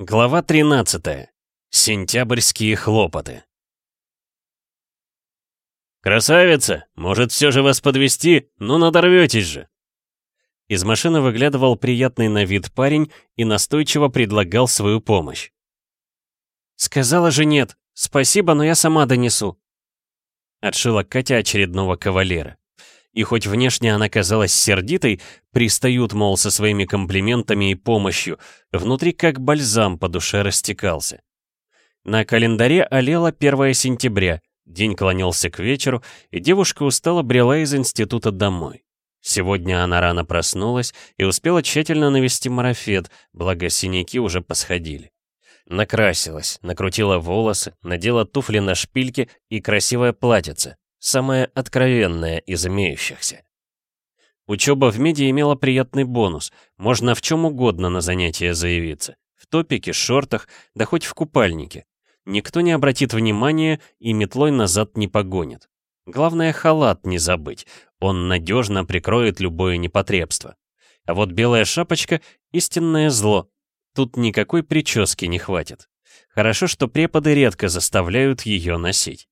Глава 13. Сентябрьские хлопоты. «Красавица! Может, все же вас подвести? Ну, надорветесь же!» Из машины выглядывал приятный на вид парень и настойчиво предлагал свою помощь. «Сказала же нет. Спасибо, но я сама донесу», — отшила Катя очередного кавалера. И хоть внешне она казалась сердитой, пристают, мол, со своими комплиментами и помощью, внутри как бальзам по душе растекался. На календаре олело 1 сентября, день клонился к вечеру, и девушка устало брела из института домой. Сегодня она рано проснулась и успела тщательно навести марафет, благо синяки уже посходили. Накрасилась, накрутила волосы, надела туфли на шпильки и красивое платьице, самое откровенное из имеющихся. Учеба в меди имела приятный бонус. Можно в чем угодно на занятия заявиться. В топике, шортах, да хоть в купальнике. Никто не обратит внимания и метлой назад не погонит. Главное, халат не забыть. Он надежно прикроет любое непотребство. А вот белая шапочка — истинное зло. Тут никакой прически не хватит. Хорошо, что преподы редко заставляют ее носить.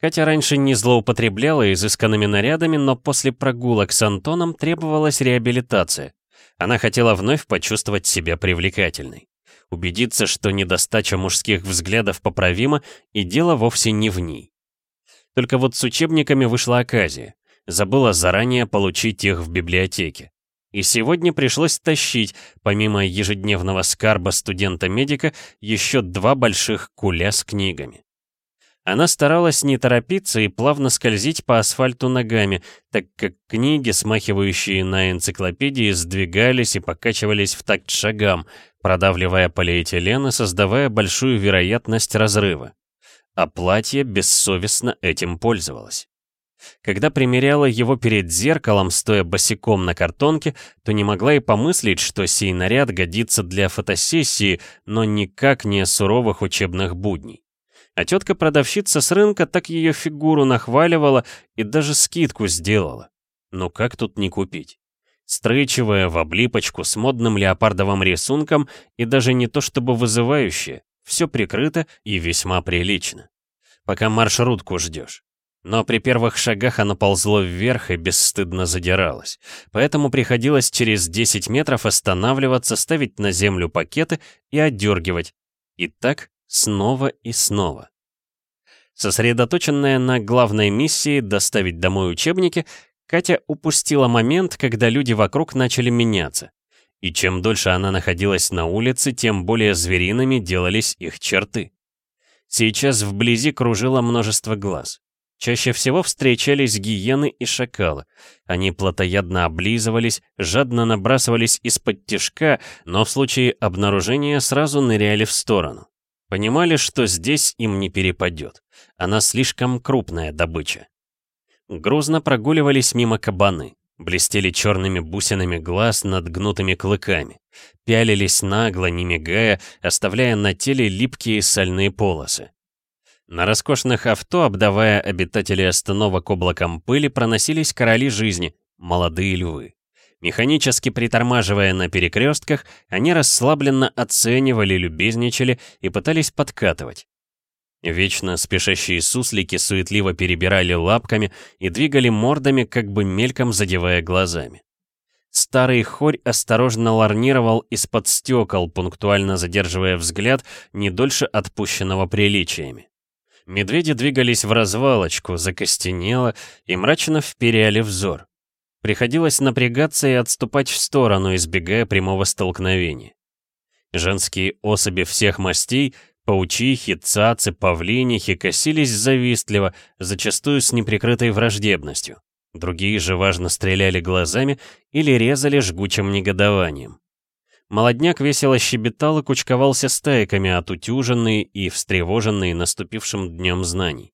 Хотя раньше не злоупотребляла изысканными нарядами, но после прогулок с Антоном требовалась реабилитация. Она хотела вновь почувствовать себя привлекательной. Убедиться, что недостача мужских взглядов поправима, и дело вовсе не в ней. Только вот с учебниками вышла оказия. Забыла заранее получить их в библиотеке. И сегодня пришлось тащить, помимо ежедневного скарба студента-медика, еще два больших куля с книгами. Она старалась не торопиться и плавно скользить по асфальту ногами, так как книги, смахивающие на энциклопедии, сдвигались и покачивались в такт шагам, продавливая полиэтилен и создавая большую вероятность разрыва. А платье бессовестно этим пользовалось. Когда примеряла его перед зеркалом, стоя босиком на картонке, то не могла и помыслить, что сей наряд годится для фотосессии, но никак не суровых учебных будней. А тетка-продавщица с рынка так ее фигуру нахваливала и даже скидку сделала. Ну как тут не купить? Стрычевая в облипочку с модным леопардовым рисунком и даже не то чтобы вызывающее, все прикрыто и весьма прилично. Пока маршрутку ждешь. Но при первых шагах оно ползло вверх и бесстыдно задиралось. Поэтому приходилось через 10 метров останавливаться, ставить на землю пакеты и отдергивать. И так снова и снова. Сосредоточенная на главной миссии доставить домой учебники, Катя упустила момент, когда люди вокруг начали меняться. И чем дольше она находилась на улице, тем более звериными делались их черты. Сейчас вблизи кружило множество глаз. Чаще всего встречались гиены и шакалы. Они плотоядно облизывались, жадно набрасывались из-под тишка, но в случае обнаружения сразу ныряли в сторону. Понимали, что здесь им не перепадет. Она слишком крупная добыча. Грузно прогуливались мимо кабаны. Блестели черными бусинами глаз над гнутыми клыками. Пялились нагло, не мигая, оставляя на теле липкие сальные полосы. На роскошных авто, обдавая обитателей остановок облаком пыли, проносились короли жизни, молодые львы. Механически притормаживая на перекрестках, они расслабленно оценивали, любезничали и пытались подкатывать. Вечно спешащие суслики суетливо перебирали лапками и двигали мордами, как бы мельком задевая глазами. Старый хорь осторожно ларнировал из-под стекол, пунктуально задерживая взгляд не дольше отпущенного приличиями. Медведи двигались в развалочку, закостенело и мрачно вперяли взор. Приходилось напрягаться и отступать в сторону, избегая прямого столкновения. Женские особи всех мастей, паучихи, цацы, павлинихи косились завистливо, зачастую с неприкрытой враждебностью. Другие же важно стреляли глазами или резали жгучим негодованием. Молодняк весело щебетал и кучковался стайками, отутюженные и встревоженные наступившим днем знаний.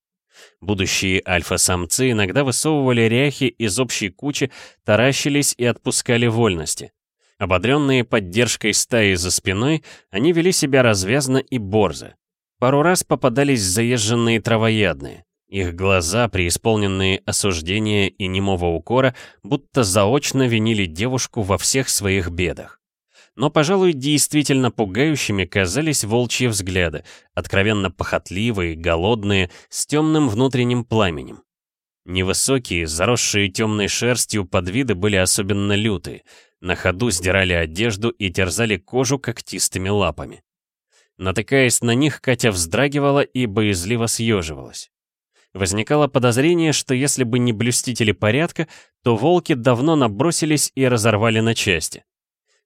Будущие альфа-самцы иногда высовывали ряхи из общей кучи, таращились и отпускали вольности. Ободренные поддержкой стаи за спиной, они вели себя развязно и борзо. Пару раз попадались заезженные травоядные. Их глаза, преисполненные осуждения и немого укора, будто заочно винили девушку во всех своих бедах. Но, пожалуй, действительно пугающими казались волчьи взгляды, откровенно похотливые, голодные, с темным внутренним пламенем. Невысокие, заросшие темной шерстью подвиды были особенно лютые, на ходу сдирали одежду и терзали кожу когтистыми лапами. Натыкаясь на них, Катя вздрагивала и боязливо съеживалась. Возникало подозрение, что если бы не блюстители порядка, то волки давно набросились и разорвали на части.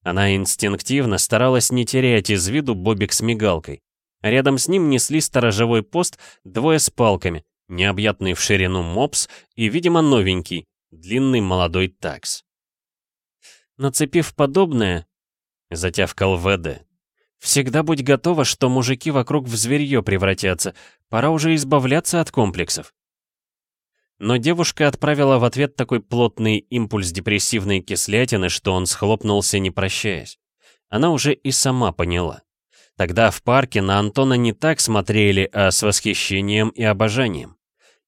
Она инстинктивно старалась не терять из виду бобик с мигалкой. Рядом с ним несли сторожевой пост двое с палками, необъятный в ширину мопс и, видимо, новенький, длинный молодой такс. Нацепив подобное, затявкал ВД, всегда будь готова, что мужики вокруг в зверье превратятся, пора уже избавляться от комплексов. Но девушка отправила в ответ такой плотный импульс депрессивной кислятины, что он схлопнулся, не прощаясь. Она уже и сама поняла. Тогда в парке на Антона не так смотрели, а с восхищением и обожанием.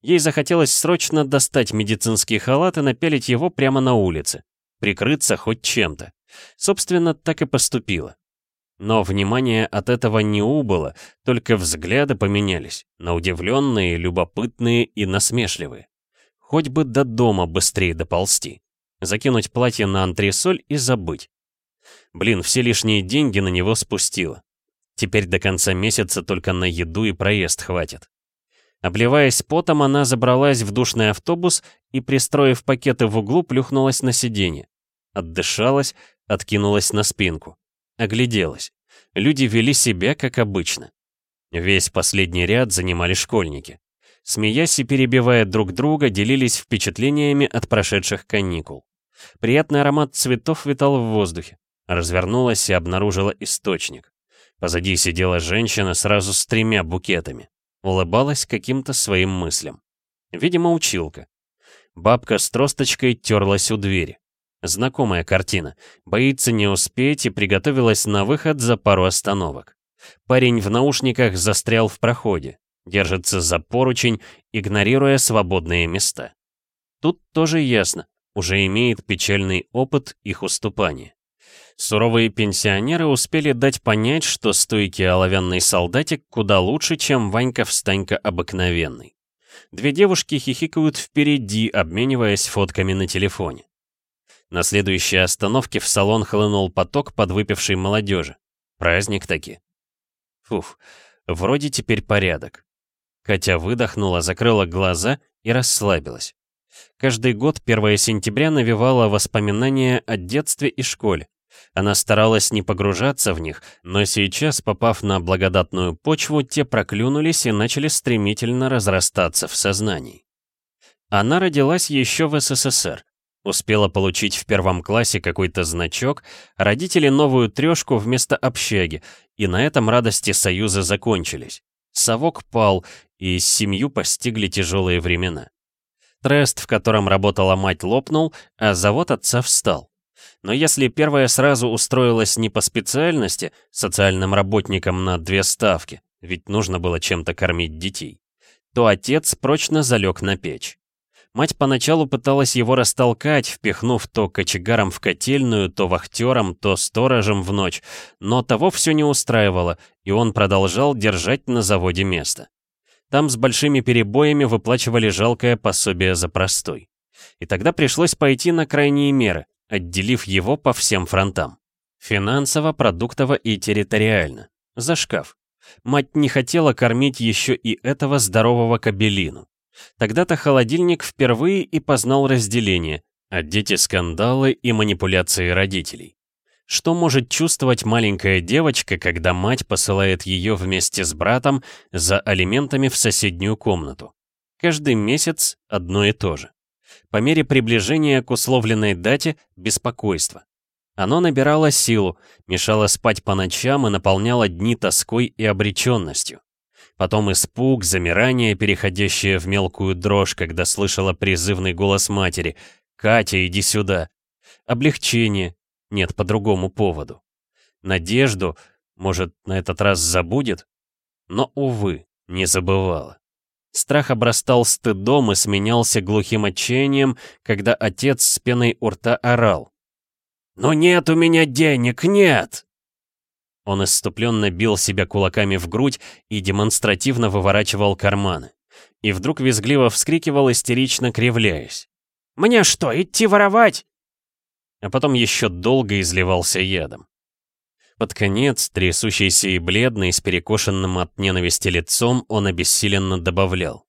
Ей захотелось срочно достать медицинский халат и напялить его прямо на улице, прикрыться хоть чем-то. Собственно, так и поступила. Но внимание от этого не убыло, только взгляды поменялись, на удивленные, любопытные и насмешливые. Хоть бы до дома быстрее доползти. Закинуть платье на антресоль и забыть. Блин, все лишние деньги на него спустила. Теперь до конца месяца только на еду и проезд хватит. Обливаясь потом, она забралась в душный автобус и, пристроив пакеты в углу, плюхнулась на сиденье. Отдышалась, откинулась на спинку. Огляделась. Люди вели себя, как обычно. Весь последний ряд занимали школьники. Смеясь и перебивая друг друга, делились впечатлениями от прошедших каникул. Приятный аромат цветов витал в воздухе. Развернулась и обнаружила источник. Позади сидела женщина сразу с тремя букетами. Улыбалась каким-то своим мыслям. Видимо, училка. Бабка с тросточкой терлась у двери. Знакомая картина. Боится не успеть и приготовилась на выход за пару остановок. Парень в наушниках застрял в проходе. Держится за поручень, игнорируя свободные места. Тут тоже ясно. Уже имеет печальный опыт их уступания. Суровые пенсионеры успели дать понять, что стойкий оловянный солдатик куда лучше, чем Ванька-встанька обыкновенный. Две девушки хихикают впереди, обмениваясь фотками на телефоне. На следующей остановке в салон хлынул поток подвыпившей молодежи. Праздник таки. Фуф, вроде теперь порядок. Катя выдохнула, закрыла глаза и расслабилась. Каждый год 1 сентября навевала воспоминания о детстве и школе. Она старалась не погружаться в них, но сейчас, попав на благодатную почву, те проклюнулись и начали стремительно разрастаться в сознании. Она родилась еще в СССР. Успела получить в первом классе какой-то значок, родители новую трешку вместо общаги, и на этом радости союза закончились. Совок пал, и семью постигли тяжелые времена. Трест, в котором работала мать, лопнул, а завод отца встал. Но если первая сразу устроилась не по специальности, социальным работником на две ставки, ведь нужно было чем-то кормить детей, то отец прочно залег на печь. Мать поначалу пыталась его растолкать, впихнув то кочегаром в котельную, то вахтером, то сторожем в ночь, но того все не устраивало, и он продолжал держать на заводе место. Там с большими перебоями выплачивали жалкое пособие за простой. И тогда пришлось пойти на крайние меры, отделив его по всем фронтам. Финансово, продуктово и территориально. За шкаф. Мать не хотела кормить еще и этого здорового кабелину. Тогда-то холодильник впервые и познал разделение, а дети скандалы и манипуляции родителей. Что может чувствовать маленькая девочка, когда мать посылает ее вместе с братом за алиментами в соседнюю комнату? Каждый месяц одно и то же. По мере приближения к условленной дате – беспокойство. Оно набирало силу, мешало спать по ночам и наполняло дни тоской и обреченностью. Потом испуг, замирание, переходящее в мелкую дрожь, когда слышала призывный голос матери «Катя, иди сюда!» Облегчение, нет, по другому поводу. Надежду, может, на этот раз забудет? Но, увы, не забывала. Страх обрастал стыдом и сменялся глухим отчаянием, когда отец с пеной у рта орал. «Но нет у меня денег, нет!» Он исступленно бил себя кулаками в грудь и демонстративно выворачивал карманы. И вдруг визгливо вскрикивал, истерично кривляясь. «Мне что, идти воровать?» А потом еще долго изливался ядом. Под конец, трясущийся и бледный, с перекошенным от ненависти лицом, он обессиленно добавлял.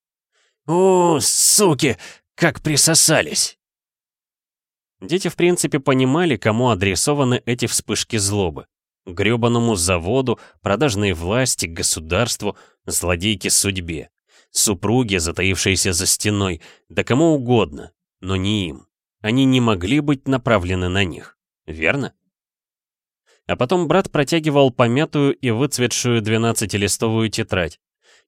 «О, суки, как присосались!» Дети, в принципе, понимали, кому адресованы эти вспышки злобы. Грёбаному заводу, продажной власти, государству, злодейке судьбе. Супруге, затаившейся за стеной, да кому угодно, но не им. Они не могли быть направлены на них, верно? А потом брат протягивал помятую и выцветшую двенадцатилистовую тетрадь.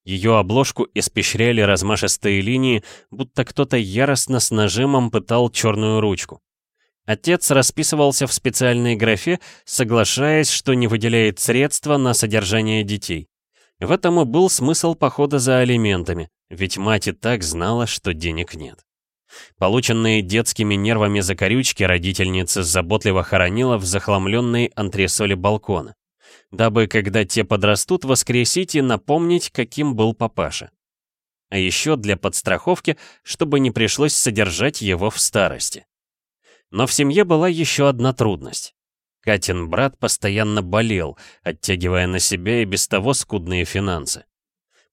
Ее обложку испещряли размашистые линии, будто кто-то яростно с нажимом пытал черную ручку. Отец расписывался в специальной графе, соглашаясь, что не выделяет средства на содержание детей. В этом и был смысл похода за алиментами, ведь мать и так знала, что денег нет. Полученные детскими нервами закорючки родительница заботливо хоронила в захламленной антресоли балкона, дабы, когда те подрастут, воскресить и напомнить, каким был папаша. А еще для подстраховки, чтобы не пришлось содержать его в старости. Но в семье была еще одна трудность. Катин брат постоянно болел, оттягивая на себя и без того скудные финансы.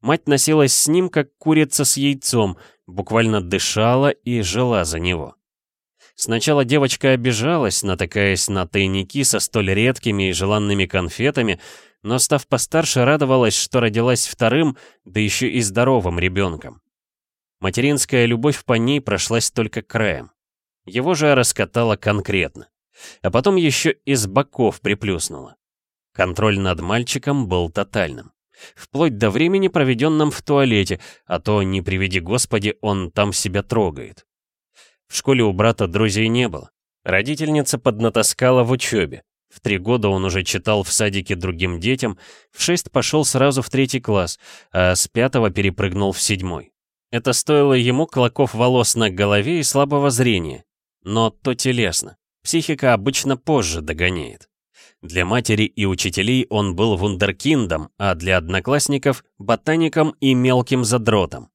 Мать носилась с ним, как курица с яйцом, буквально дышала и жила за него. Сначала девочка обижалась, натыкаясь на тайники со столь редкими и желанными конфетами, но став постарше, радовалась, что родилась вторым, да еще и здоровым ребенком. Материнская любовь по ней прошлась только краем. Его же раскатала конкретно. А потом еще из боков приплюснула. Контроль над мальчиком был тотальным. Вплоть до времени, проведенном в туалете, а то, не приведи господи, он там себя трогает. В школе у брата друзей не было. Родительница поднатаскала в учебе. В три года он уже читал в садике другим детям, в шесть пошел сразу в третий класс, а с пятого перепрыгнул в седьмой. Это стоило ему клоков волос на голове и слабого зрения, но то телесно. Психика обычно позже догоняет. Для матери и учителей он был вундеркиндом, а для одноклассников — ботаником и мелким задротом.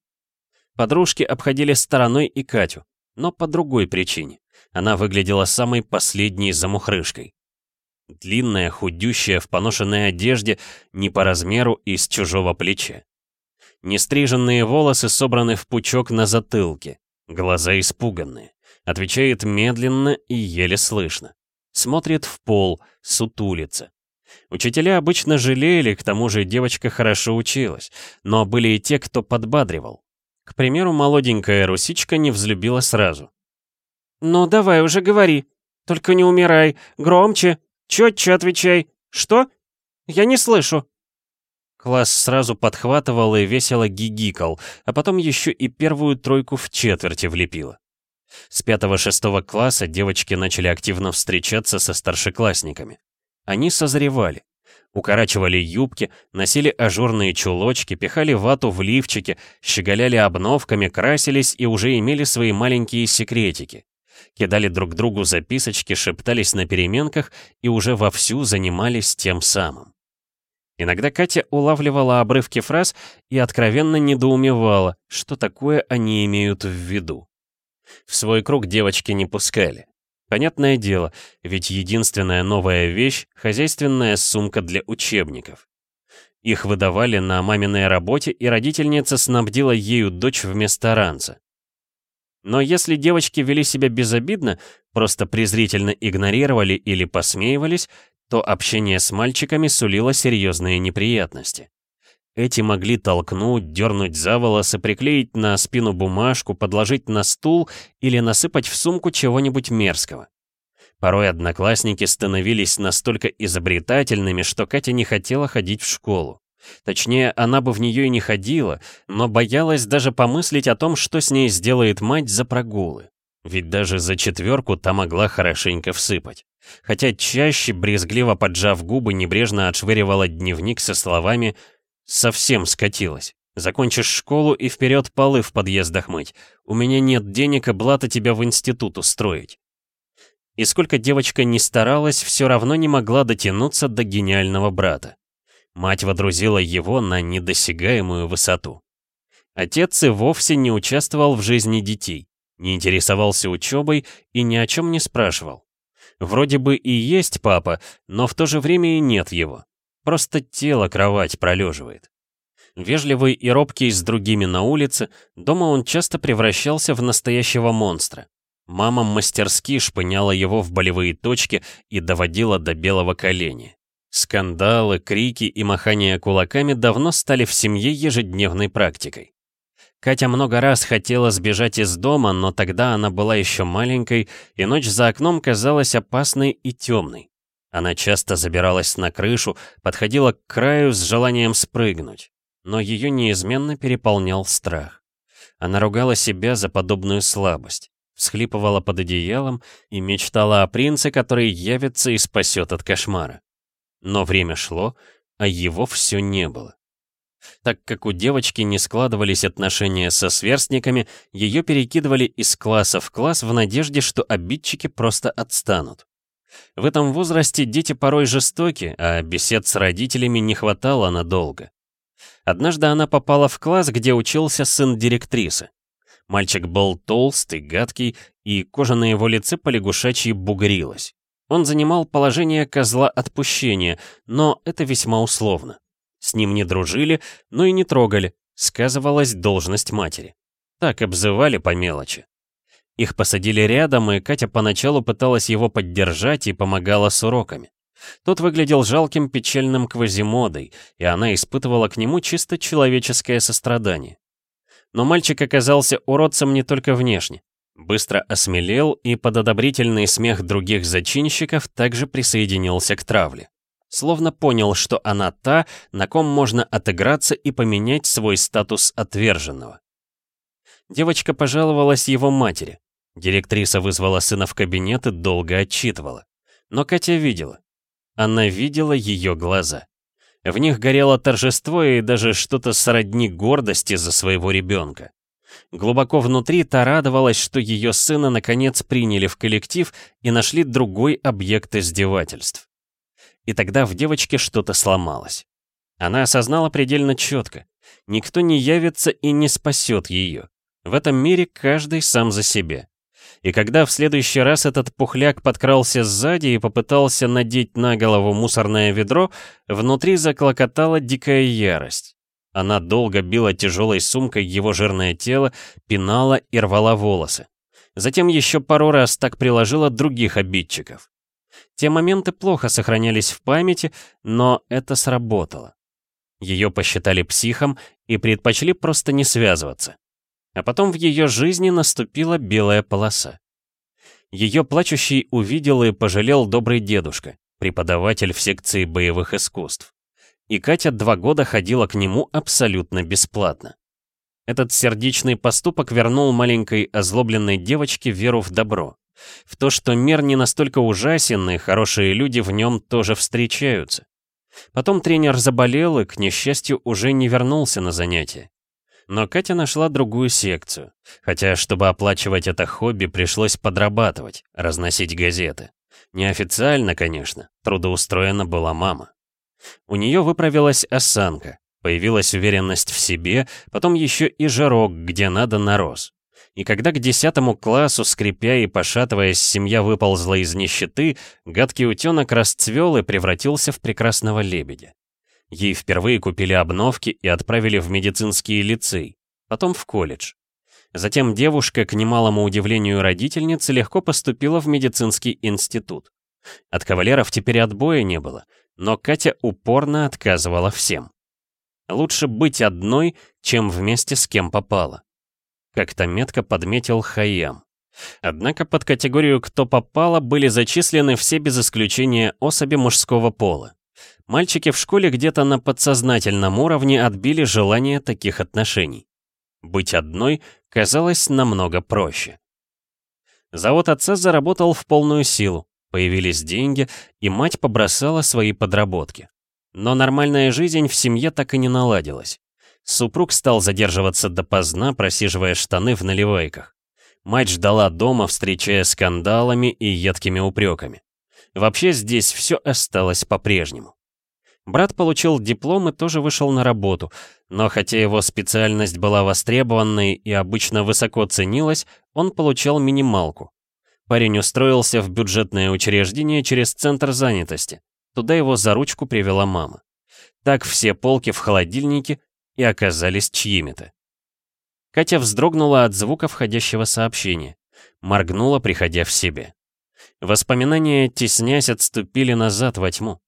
Подружки обходили стороной и Катю, но по другой причине. Она выглядела самой последней замухрышкой. Длинная, худющая, в поношенной одежде, не по размеру и с чужого плеча. Нестриженные волосы собраны в пучок на затылке, глаза испуганные. Отвечает медленно и еле слышно. Смотрит в пол, сутулится. Учителя обычно жалели, к тому же девочка хорошо училась, но были и те, кто подбадривал. К примеру, молоденькая русичка не взлюбила сразу. «Ну, давай уже говори. Только не умирай. Громче. Четче отвечай. Что? Я не слышу». Класс сразу подхватывал и весело гигикал, а потом еще и первую тройку в четверти влепила. С 5-6 класса девочки начали активно встречаться со старшеклассниками. Они созревали. Укорачивали юбки, носили ажурные чулочки, пихали вату в лифчики, щеголяли обновками, красились и уже имели свои маленькие секретики. Кидали друг другу записочки, шептались на переменках и уже вовсю занимались тем самым. Иногда Катя улавливала обрывки фраз и откровенно недоумевала, что такое они имеют в виду. В свой круг девочки не пускали. Понятное дело, ведь единственная новая вещь — хозяйственная сумка для учебников. Их выдавали на маминой работе, и родительница снабдила ею дочь вместо ранца. Но если девочки вели себя безобидно, просто презрительно игнорировали или посмеивались, то общение с мальчиками сулило серьезные неприятности. Эти могли толкнуть, дернуть за волосы, приклеить на спину бумажку, подложить на стул или насыпать в сумку чего-нибудь мерзкого. Порой одноклассники становились настолько изобретательными, что Катя не хотела ходить в школу. Точнее, она бы в нее и не ходила, но боялась даже помыслить о том, что с ней сделает мать за прогулы. Ведь даже за четверку та могла хорошенько всыпать. Хотя чаще, брезгливо поджав губы, небрежно отшвыривала дневник со словами Совсем скатилась. Закончишь школу и вперед полы в подъездах мыть. У меня нет денег и блата тебя в институт устроить. И сколько девочка не старалась, все равно не могла дотянуться до гениального брата. Мать водрузила его на недосягаемую высоту. Отец и вовсе не участвовал в жизни детей, не интересовался учебой и ни о чем не спрашивал. Вроде бы и есть папа, но в то же время и нет его. Просто тело кровать пролеживает. Вежливый и робкий с другими на улице, дома он часто превращался в настоящего монстра. Мама мастерски шпыняла его в болевые точки и доводила до белого коленя. Скандалы, крики и махание кулаками давно стали в семье ежедневной практикой. Катя много раз хотела сбежать из дома, но тогда она была еще маленькой, и ночь за окном казалась опасной и темной. Она часто забиралась на крышу, подходила к краю с желанием спрыгнуть, но ее неизменно переполнял страх. Она ругала себя за подобную слабость, всхлипывала под одеялом и мечтала о принце, который явится и спасет от кошмара. Но время шло, а его все не было. Так как у девочки не складывались отношения со сверстниками, ее перекидывали из класса в класс в надежде, что обидчики просто отстанут. В этом возрасте дети порой жестоки, а бесед с родителями не хватало надолго. Однажды она попала в класс, где учился сын директрисы. Мальчик был толстый, гадкий, и кожа на его лице полягушачьи бугрилась. Он занимал положение козла отпущения, но это весьма условно. С ним не дружили, но и не трогали, сказывалась должность матери. Так обзывали по мелочи. Их посадили рядом, и Катя поначалу пыталась его поддержать и помогала с уроками. Тот выглядел жалким печальным квазимодой, и она испытывала к нему чисто человеческое сострадание. Но мальчик оказался уродцем не только внешне. Быстро осмелел и под одобрительный смех других зачинщиков также присоединился к травле. Словно понял, что она та, на ком можно отыграться и поменять свой статус отверженного. Девочка пожаловалась его матери. Директриса вызвала сына в кабинет и долго отчитывала. Но Катя видела. Она видела ее глаза. В них горело торжество и даже что-то сродни гордости за своего ребенка. Глубоко внутри та радовалась, что ее сына наконец приняли в коллектив и нашли другой объект издевательств. И тогда в девочке что-то сломалось. Она осознала предельно четко. Никто не явится и не спасет ее. В этом мире каждый сам за себя. И когда в следующий раз этот пухляк подкрался сзади и попытался надеть на голову мусорное ведро, внутри заклокотала дикая ярость. Она долго била тяжелой сумкой его жирное тело, пинала и рвала волосы. Затем еще пару раз так приложила других обидчиков. Те моменты плохо сохранялись в памяти, но это сработало. Ее посчитали психом и предпочли просто не связываться. А потом в ее жизни наступила белая полоса. Ее плачущий увидел и пожалел добрый дедушка, преподаватель в секции боевых искусств. И Катя два года ходила к нему абсолютно бесплатно. Этот сердечный поступок вернул маленькой озлобленной девочке веру в добро. В то, что мир не настолько ужасен, и хорошие люди в нем тоже встречаются. Потом тренер заболел и, к несчастью, уже не вернулся на занятия. Но Катя нашла другую секцию, хотя, чтобы оплачивать это хобби, пришлось подрабатывать, разносить газеты. Неофициально, конечно, трудоустроена была мама. У нее выправилась осанка, появилась уверенность в себе, потом еще и жирок, где надо, нарос. И когда к десятому классу, скрипя и пошатываясь, семья выползла из нищеты, гадкий утенок расцвел и превратился в прекрасного лебедя. Ей впервые купили обновки и отправили в медицинский лицей, потом в колледж. Затем девушка, к немалому удивлению родительницы, легко поступила в медицинский институт. От кавалеров теперь отбоя не было, но Катя упорно отказывала всем. Лучше быть одной, чем вместе с кем попало как-то метко подметил Хайям. Однако под категорию «кто попало» были зачислены все без исключения особи мужского пола. Мальчики в школе где-то на подсознательном уровне отбили желание таких отношений. Быть одной казалось намного проще. Завод отца заработал в полную силу, появились деньги, и мать побросала свои подработки. Но нормальная жизнь в семье так и не наладилась. Супруг стал задерживаться допоздна, просиживая штаны в наливайках. Мать ждала дома, встречая скандалами и едкими упреками. Вообще здесь все осталось по-прежнему. Брат получил диплом и тоже вышел на работу, но хотя его специальность была востребованной и обычно высоко ценилась, он получал минималку. Парень устроился в бюджетное учреждение через центр занятости. Туда его за ручку привела мама. Так все полки в холодильнике и оказались чьими-то. Катя вздрогнула от звука входящего сообщения. Моргнула, приходя в себе. Воспоминания, теснясь, отступили назад во тьму.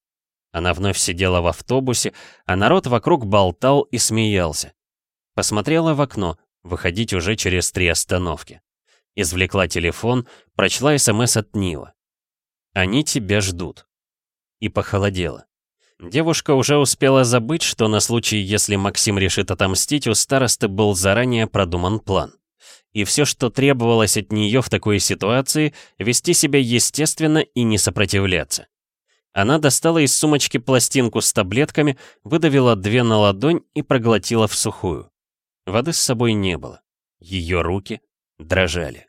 Она вновь сидела в автобусе, а народ вокруг болтал и смеялся. Посмотрела в окно, выходить уже через три остановки. Извлекла телефон, прочла СМС от Нила. «Они тебя ждут». И похолодела. Девушка уже успела забыть, что на случай, если Максим решит отомстить, у старосты был заранее продуман план. И все, что требовалось от нее в такой ситуации, вести себя естественно и не сопротивляться. Она достала из сумочки пластинку с таблетками, выдавила две на ладонь и проглотила в сухую. Воды с собой не было. Ее руки дрожали.